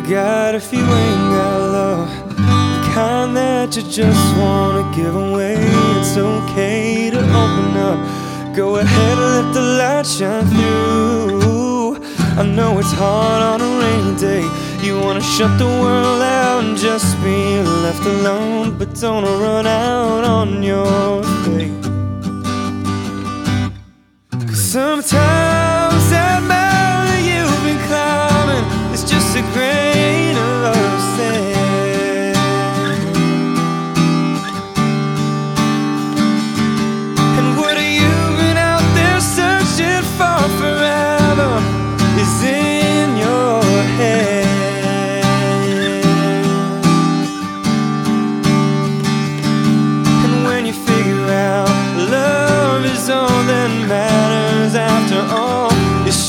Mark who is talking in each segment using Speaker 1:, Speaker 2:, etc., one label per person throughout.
Speaker 1: right if you ain't got love. The kind that you just wanna give away. It's okay to open up. Go ahead and let the light shine through. I know it's hard on a rainy day. You wanna shut the world out and just be left alone. But don't run out on your faith. Sometimes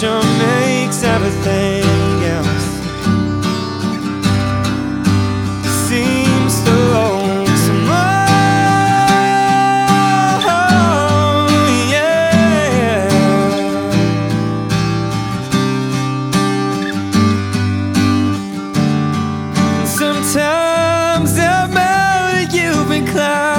Speaker 1: it sure makes everything else seem so lonesome. Oh, yeah. Sometimes that mountain you've been climbing